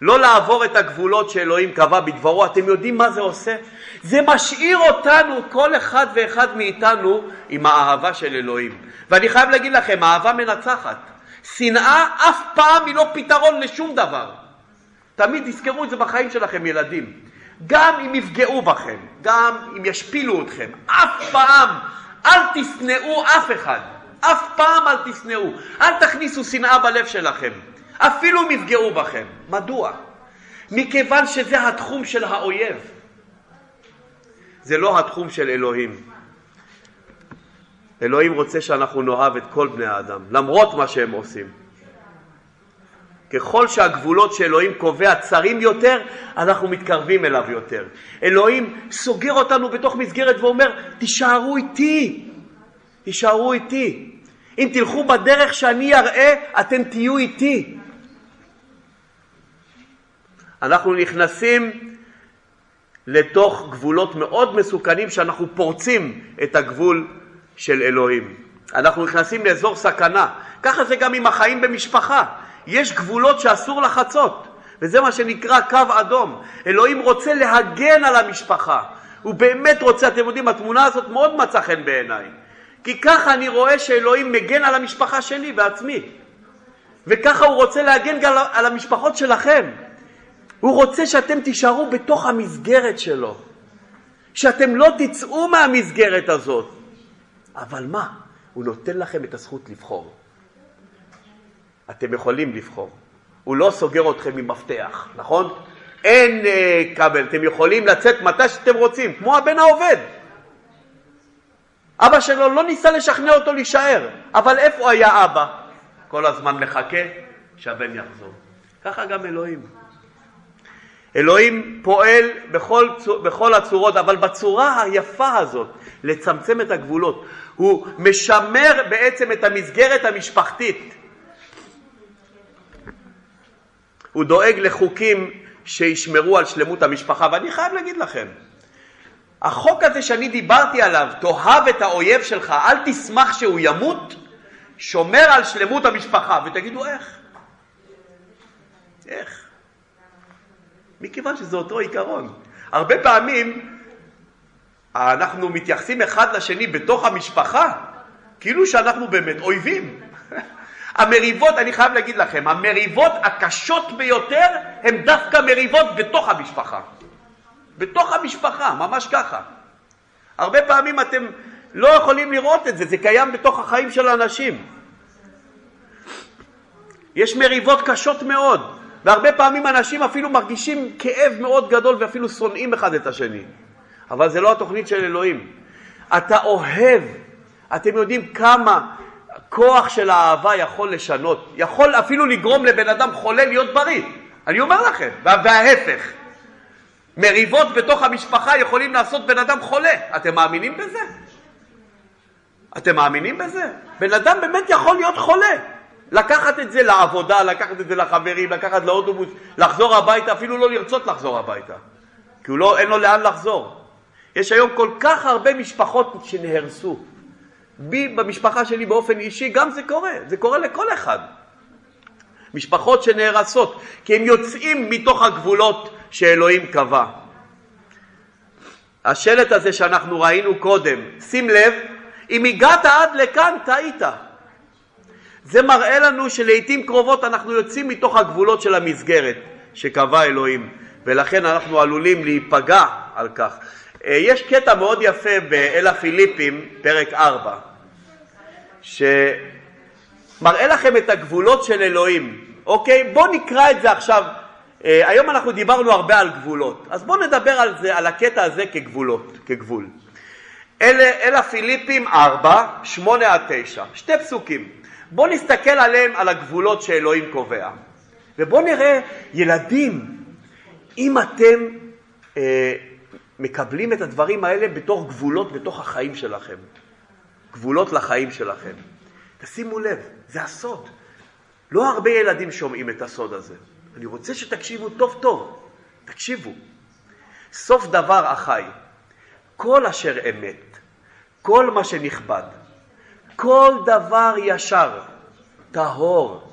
לא לעבור את הגבולות שאלוהים קבע בדברו, אתם יודעים מה זה עושה? זה משאיר אותנו, כל אחד ואחד מאיתנו, עם האהבה של אלוהים. ואני חייב להגיד לכם, אהבה מנצחת. שנאה אף פעם היא לא פתרון לשום דבר. תמיד תזכרו את זה בחיים שלכם, ילדים. גם אם יפגעו בכם, גם אם ישפילו אתכם, אף פעם אל תשנאו אף אחד. אף פעם אל תשנאו. אל תכניסו שנאה בלב שלכם. אפילו אם יפגעו בכם. מדוע? מכיוון שזה התחום של האויב. זה לא התחום של אלוהים. אלוהים רוצה שאנחנו נאהב את כל בני האדם, למרות מה שהם עושים. ככל שהגבולות שאלוהים קובע צרים יותר, אנחנו מתקרבים אליו יותר. אלוהים סוגר אותנו בתוך מסגרת ואומר, תישארו איתי, תישארו איתי. אם תלכו בדרך שאני אראה, אתם תהיו איתי. אנחנו נכנסים לתוך גבולות מאוד מסוכנים שאנחנו פורצים את הגבול של אלוהים. אנחנו נכנסים לאזור סכנה. ככה זה גם עם החיים במשפחה. יש גבולות שאסור לחצות, וזה מה שנקרא קו אדום. אלוהים רוצה להגן על המשפחה. הוא באמת רוצה, אתם יודעים, התמונה הזאת מאוד מצאה חן בעיניי. כי ככה אני רואה שאלוהים מגן על המשפחה שלי בעצמי. וככה הוא רוצה להגן גם על המשפחות שלכם. הוא רוצה שאתם תישארו בתוך המסגרת שלו, שאתם לא תצאו מהמסגרת הזאת. אבל מה? הוא נותן לכם את הזכות לבחור. אתם יכולים לבחור. הוא לא סוגר אתכם עם מפתח, נכון? אין אה, כבל, אתם יכולים לצאת מתי שאתם רוצים, כמו הבן העובד. אבא שלו לא ניסה לשכנע אותו להישאר, אבל איפה היה אבא? כל הזמן מחכה שהבן יחזור. ככה גם אלוהים. אלוהים פועל בכל, בכל הצורות, אבל בצורה היפה הזאת, לצמצם את הגבולות. הוא משמר בעצם את המסגרת המשפחתית. הוא דואג לחוקים שישמרו על שלמות המשפחה, ואני חייב להגיד לכם, החוק הזה שאני דיברתי עליו, תאהב את האויב שלך, אל תשמח שהוא ימות, שומר על שלמות המשפחה. ותגידו איך? איך? מכיוון שזה אותו עיקרון. הרבה פעמים אנחנו מתייחסים אחד לשני בתוך המשפחה כאילו שאנחנו באמת אויבים. [LAUGHS] המריבות, אני חייב להגיד לכם, המריבות הקשות ביותר הן דווקא מריבות בתוך המשפחה. בתוך המשפחה, ממש ככה. הרבה פעמים אתם לא יכולים לראות את זה, זה קיים בתוך החיים של האנשים. יש מריבות קשות מאוד, והרבה פעמים אנשים אפילו מרגישים כאב מאוד גדול ואפילו שונאים אחד את השני. אבל זה לא התוכנית של אלוהים. אתה אוהב, אתם יודעים כמה כוח של האהבה יכול לשנות, יכול אפילו לגרום לבן אדם חולה להיות בריא. אני אומר לכם, וההפך. מריבות בתוך המשפחה יכולים לעשות בן אדם חולה. אתם מאמינים בזה? אתם מאמינים בזה? בן אדם באמת יכול להיות חולה. לקחת את זה לעבודה, לקחת את זה לחברים, לקחת לאוטובוס, לחזור הביתה, אפילו לא לרצות לחזור הביתה. כי לא, אין לו לאן לחזור. יש היום כל כך הרבה משפחות שנהרסו. בי, במשפחה שלי באופן אישי, גם זה קורה, זה קורה לכל אחד. משפחות שנהרסות, כי הם יוצאים מתוך הגבולות שאלוהים קבע. השלט הזה שאנחנו ראינו קודם, שים לב, אם הגעת עד לכאן, טעית. זה מראה לנו שלעיתים קרובות אנחנו יוצאים מתוך הגבולות של המסגרת שקבע אלוהים, ולכן אנחנו עלולים להיפגע על כך. אה, יש קטע מאוד יפה באל הפיליפים, פרק 4, שמראה לכם את הגבולות של אלוהים. אוקיי? בואו נקרא את זה עכשיו. אה, היום אנחנו דיברנו הרבה על גבולות, אז בואו נדבר על זה, על הקטע הזה כגבולות, כגבול. אל, אל הפיליפים 4, 8 עד 9, שתי פסוקים. בואו נסתכל עליהם, על הגבולות שאלוהים קובע. ובואו נראה, ילדים, אם אתם אה, מקבלים את הדברים האלה בתור גבולות בתוך החיים שלכם, גבולות לחיים שלכם, תשימו לב, זה הסוד. לא הרבה ילדים שומעים את הסוד הזה. אני רוצה שתקשיבו טוב טוב, תקשיבו. סוף דבר אחי, כל אשר אמת, כל מה שנכבד, כל דבר ישר, טהור,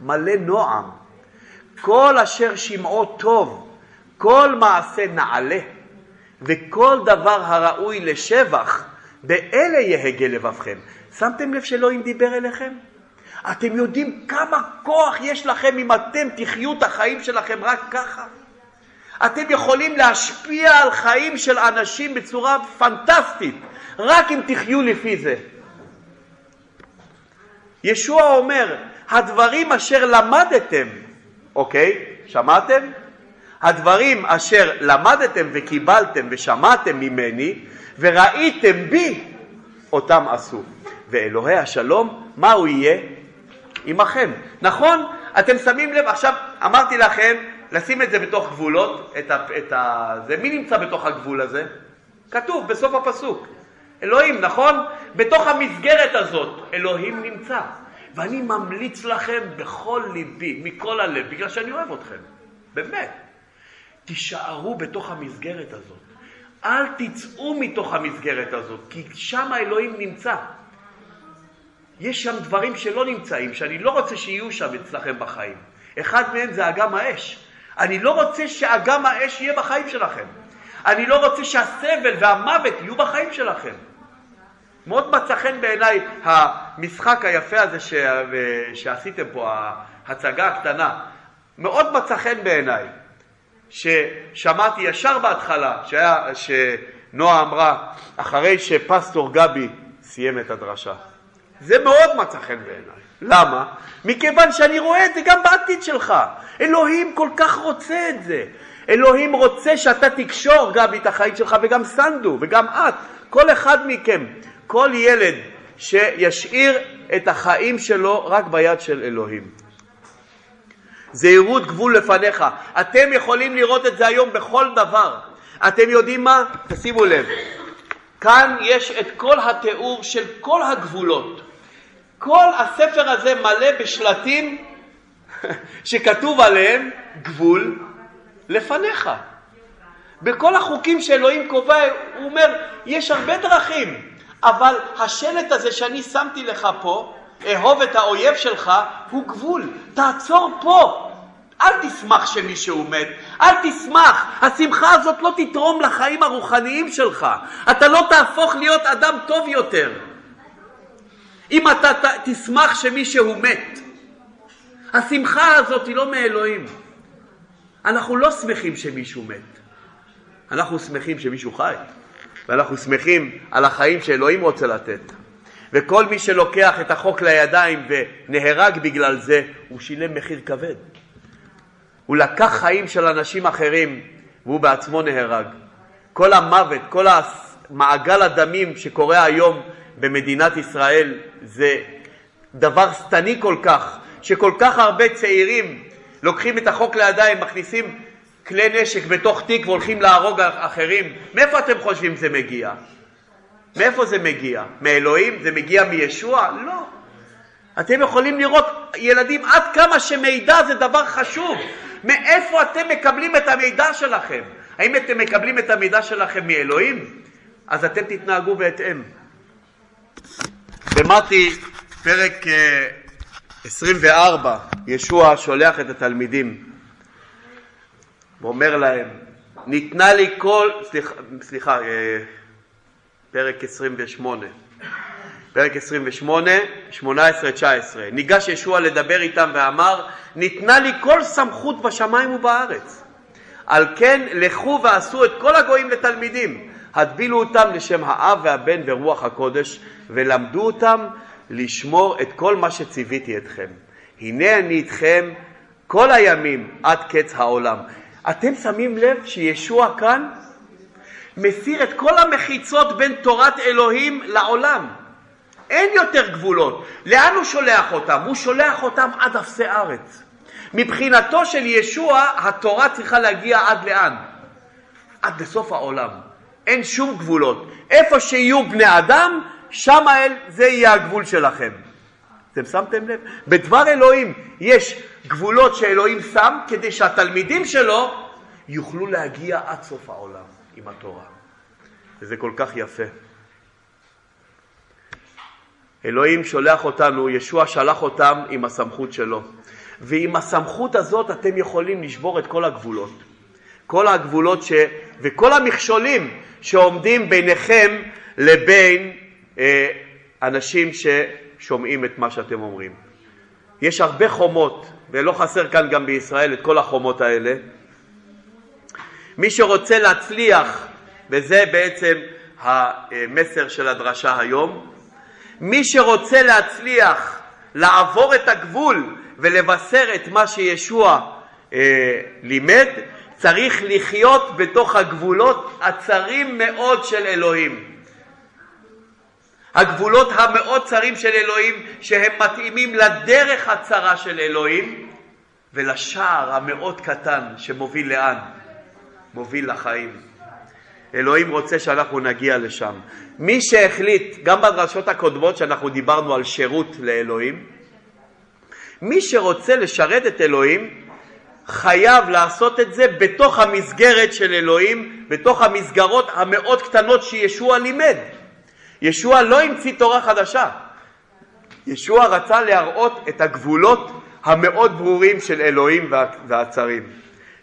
מלא נועם, כל אשר שמעו טוב, כל מעשה נעלה, וכל דבר הראוי לשבח, באלה יהגה לבבכם. שמתם לב שאלוהים דיבר אליכם? אתם יודעים כמה כוח יש לכם אם אתם תחיו את החיים שלכם רק ככה? אתם יכולים להשפיע על חיים של אנשים בצורה פנטסטית, רק אם תחיו לפי זה. ישוע אומר, הדברים אשר למדתם, אוקיי? שמעתם? הדברים אשר למדתם וקיבלתם ושמעתם ממני וראיתם בי, אותם עשו. ואלוהי השלום, מה הוא יהיה? עמכם. נכון? אתם שמים לב, עכשיו אמרתי לכם לשים את זה בתוך גבולות, את ה, את ה, זה. מי נמצא בתוך הגבול הזה? כתוב בסוף הפסוק. אלוהים, נכון? בתוך המסגרת הזאת אלוהים נמצא. ואני ממליץ לכם בכל ליבי, מכל הלב, בגלל שאני אוהב אתכם, באמת. תישארו בתוך המסגרת הזאת. אל תצאו מתוך המסגרת הזאת, כי שם אלוהים נמצא. יש שם דברים שלא נמצאים, שאני לא רוצה שיהיו שם אצלכם בחיים. אחד מהם זה אגם האש. אני לא רוצה שאגם האש יהיה בחיים שלכם. אני לא רוצה שהסבל והמוות יהיו בחיים שלכם. מאוד מצא חן בעיניי המשחק היפה הזה ש... שעשיתם פה, ההצגה הקטנה. מאוד מצא חן בעיניי, ששמעתי ישר בהתחלה, שהיה, נועה אמרה, אחרי שפסטור גבי סיים את הדרשה. זה מאוד מצא חן בעיניי. למה? מכיוון שאני רואה את זה גם בעתיד שלך. אלוהים כל כך רוצה את זה. אלוהים רוצה שאתה תקשור, גבי, את החיים שלך, וגם סנדו, וגם את, כל אחד מכם, כל ילד שישאיר את החיים שלו רק ביד של אלוהים. זהירות גבול לפניך. אתם יכולים לראות את זה היום בכל דבר. אתם יודעים מה? תשימו לב. כאן יש את כל התיאור של כל הגבולות. כל הספר הזה מלא בשלטים [LAUGHS] שכתוב עליהם גבול לפניך. בכל החוקים שאלוהים קובע, הוא אומר, יש הרבה דרכים, אבל השלט הזה שאני שמתי לך פה, אהוב את האויב שלך, הוא גבול. תעצור פה. אל תשמח שמישהו מת, אל תשמח. השמחה הזאת לא תתרום לחיים הרוחניים שלך. אתה לא תהפוך להיות אדם טוב יותר. אם אתה תשמח שמישהו מת. השמחה הזאת היא לא מאלוהים. אנחנו לא שמחים שמישהו מת. אנחנו שמחים שמישהו חי. ואנחנו שמחים על החיים שאלוהים רוצה לתת. וכל מי שלוקח את החוק לידיים ונהרג בגלל זה, הוא שילם מחיר כבד. הוא לקח חיים של אנשים אחרים והוא בעצמו נהרג. כל המוות, כל מעגל הדמים שקורה היום במדינת ישראל זה דבר שטני כל כך, שכל כך הרבה צעירים לוקחים את החוק לידיים, מכניסים כלי נשק בתוך תיק והולכים להרוג אחרים. מאיפה אתם חושבים זה מגיע? מאיפה זה מגיע? מאלוהים? זה מגיע מישוע? לא. אתם יכולים לראות, ילדים, עד כמה שמידע זה דבר חשוב. מאיפה אתם מקבלים את המידע שלכם? האם אתם מקבלים את המידע שלכם מאלוהים? אז אתם תתנהגו בהתאם. במתי, פרק 24, אה, ישוע שולח את התלמידים ואומר להם, ניתנה לי כל, סליחה, סליחה אה, פרק 28, פרק 28, 18-19. ניגש ישוע לדבר איתם ואמר, ניתנה לי כל סמכות בשמיים ובארץ. על כן לכו ועשו את כל הגויים לתלמידים, הטבילו אותם לשם האב והבן ורוח הקודש, ולמדו אותם לשמור את כל מה שציוויתי אתכם. הנה אני איתכם כל הימים עד קץ העולם. אתם שמים לב שישוע כאן מסיר את כל המחיצות בין תורת אלוהים לעולם. אין יותר גבולות. לאן הוא שולח אותם? הוא שולח אותם עד אפסי ארץ. מבחינתו של ישוע התורה צריכה להגיע עד לאן? עד לסוף העולם. אין שום גבולות. איפה שיהיו בני אדם, שם זה יהיה הגבול שלכם. אתם שמתם לב? בדבר אלוהים יש גבולות שאלוהים שם כדי שהתלמידים שלו יוכלו להגיע עד סוף העולם עם התורה. וזה כל כך יפה. אלוהים שולח אותנו, ישוע שלח אותם עם הסמכות שלו. ועם הסמכות הזאת אתם יכולים לשבור את כל הגבולות. כל הגבולות ש... וכל המכשולים שעומדים ביניכם לבין אנשים ששומעים את מה שאתם אומרים. יש הרבה חומות, ולא חסר כאן גם בישראל את כל החומות האלה. מי שרוצה להצליח, וזה בעצם המסר של הדרשה היום, מי שרוצה להצליח לעבור את הגבול ולבשר את מה שישוע אה, לימד, צריך לחיות בתוך הגבולות הצרים מאוד של אלוהים. הגבולות המאוד צרים של אלוהים שהם מתאימים לדרך הצרה של אלוהים ולשער המאוד קטן שמוביל לאן? מוביל לחיים. אלוהים רוצה שאנחנו נגיע לשם. מי שהחליט, גם בדרשות הקודמות שאנחנו דיברנו על שירות לאלוהים, מי שרוצה לשרת את אלוהים חייב לעשות את זה בתוך המסגרת של אלוהים, בתוך המסגרות המאוד קטנות שישוע לימד. ישוע לא המציא תורה חדשה. ישוע רצה להראות את הגבולות המאוד ברורים של אלוהים והצרים.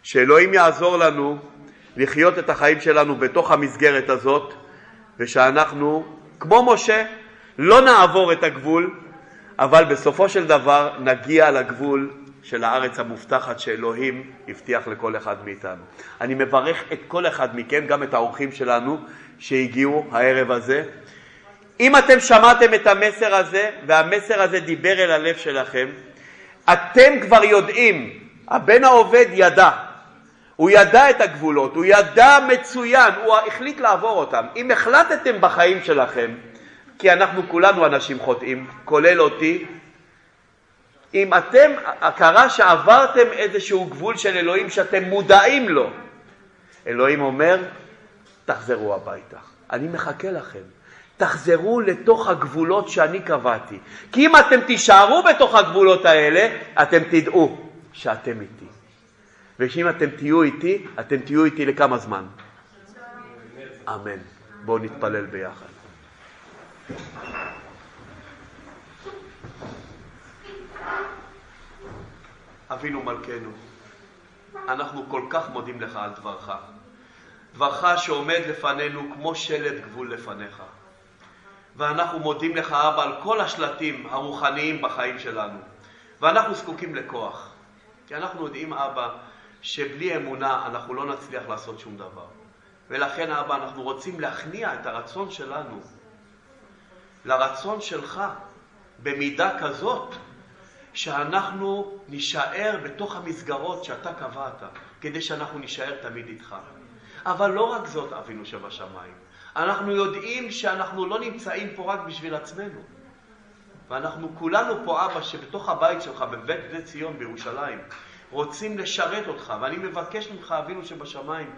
שאלוהים יעזור לנו לחיות את החיים שלנו בתוך המסגרת הזאת, ושאנחנו, כמו משה, לא נעבור את הגבול, אבל בסופו של דבר נגיע לגבול של הארץ המובטחת שאלוהים הבטיח לכל אחד מאיתנו. אני מברך את כל אחד מכם, גם את האורחים שלנו, שהגיעו הערב הזה. אם אתם שמעתם את המסר הזה, והמסר הזה דיבר אל הלב שלכם, אתם כבר יודעים, הבן העובד ידע, הוא ידע את הגבולות, הוא ידע מצוין, הוא החליט לעבור אותם. אם החלטתם בחיים שלכם, כי אנחנו כולנו אנשים חוטאים, כולל אותי, אם אתם, קרה שעברתם איזשהו גבול של אלוהים שאתם מודעים לו, אלוהים אומר, תחזרו הביתה, אני מחכה לכם. תחזרו לתוך הגבולות שאני קבעתי. כי אם אתם תישארו בתוך הגבולות האלה, אתם תדעו שאתם איתי. ושאם אתם תהיו איתי, אתם תהיו איתי לכמה זמן? אמן. בואו נתפלל ביחד. אבינו מלכנו, אנחנו כל כך מודים לך על דברך. דברך שעומד לפנינו כמו שלט גבול לפניך. ואנחנו מודים לך, אבא, על כל השלטים הרוחניים בחיים שלנו. ואנחנו זקוקים לכוח. כי אנחנו יודעים, אבא, שבלי אמונה אנחנו לא נצליח לעשות שום דבר. ולכן, אבא, אנחנו רוצים להכניע את הרצון שלנו לרצון שלך במידה כזאת שאנחנו נישאר בתוך המסגרות שאתה קבעת, כדי שאנחנו נישאר תמיד איתך. אבל לא רק זאת, אבינו שבשמיים, אנחנו יודעים שאנחנו לא נמצאים פה רק בשביל עצמנו. ואנחנו כולנו פה, אבא, שבתוך הבית שלך, בבית בני ציון בירושלים, רוצים לשרת אותך, ואני מבקש ממך, אבינו שבשמיים,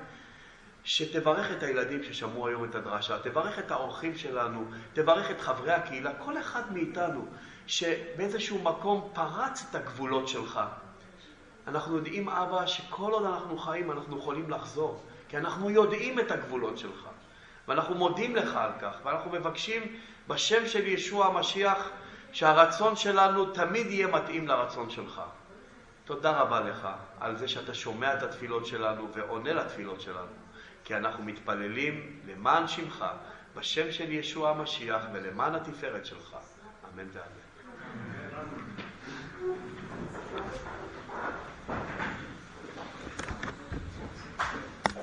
שתברך את הילדים ששמעו היום את הדרשה, תברך את האורחים שלנו, תברך את חברי הקהילה, כל אחד מאיתנו שבאיזשהו מקום פרץ את הגבולות שלך. אנחנו יודעים, אבא, שכל עוד אנחנו חיים אנחנו יכולים לחזור, כי אנחנו יודעים את הגבולות שלך. ואנחנו מודים לך על כך, ואנחנו מבקשים בשם של ישוע המשיח שהרצון שלנו תמיד יהיה מתאים לרצון שלך. תודה רבה לך על זה שאתה שומע את התפילות שלנו ועונה לתפילות שלנו, כי אנחנו מתפללים למען שמך, בשם של ישוע המשיח ולמען התפארת שלך. אמן ואמן.